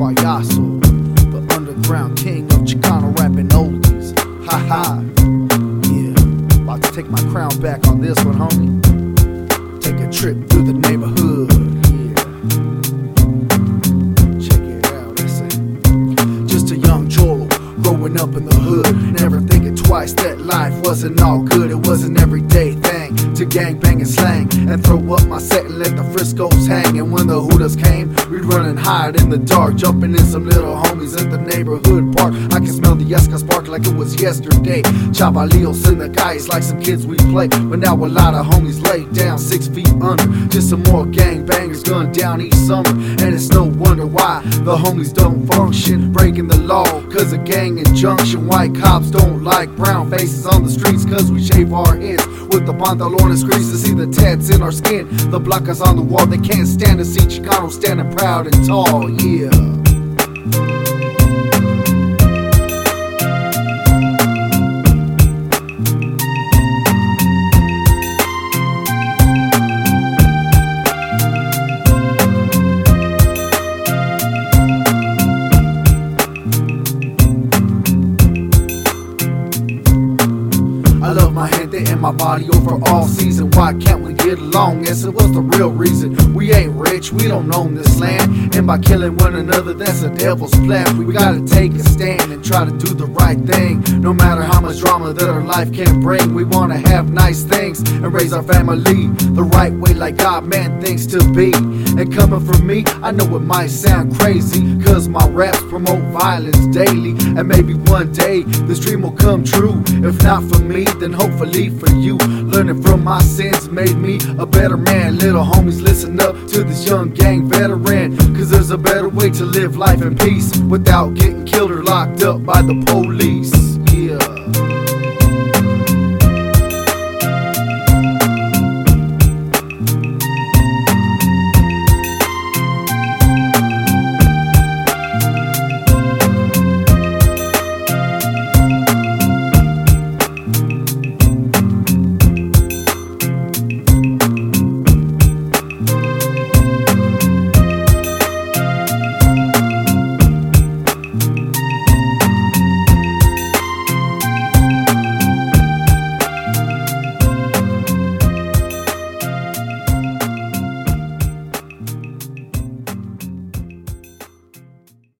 payaso, the underground king of Chicano rapping oldies. Ha ha. Yeah, about to take my crown back on this one, homie. Take a trip through the neighborhood. Yeah. Check it out, that's it. Just a young cholo growing up in the hood. Never thinking twice that life wasn't all good. It wasn't everyday thing to gang bang and slang and throw up my set and let the Friscos hang. And when the Hooters came, we'd run and hide in the dark, jumping in some little homies at the neighborhood park. I can smell the yesca spark like it was yesterday. Chavalios in the guys like some kids we play. But now a lot of homies lay down six feet under. Just some more gang bangers going down each summer. And it's no wonder why the homies don't function. Breaking the law cause of gang injunction. White cops don't like brown faces on the streets cause we shave our heads with the pantalones crease to see the tats in our skin. The blockers on the wall, they can't stand to see Chicano standing proud and tall, yeah. Love my gente and my body over all season. Why can't we get along? Yes, it was the real reason. We ain't rich, we don't own this land. And by killing one another, that's a devil's plan. We gotta take a stand and try to do the right thing. No matter how much drama that our life can bring, we wanna have nice things and raise our family the right way, like God man thinks to be. And coming from me, I know it might sound crazy, cause my raps promote violence daily. And maybe one day this dream will come true. If not for me, then hopefully for you. Learning from my sins made me a better man. Little homies, listen up to this young gang veteran. Cause there's a better way to live life in peace without getting killed or locked up by the police.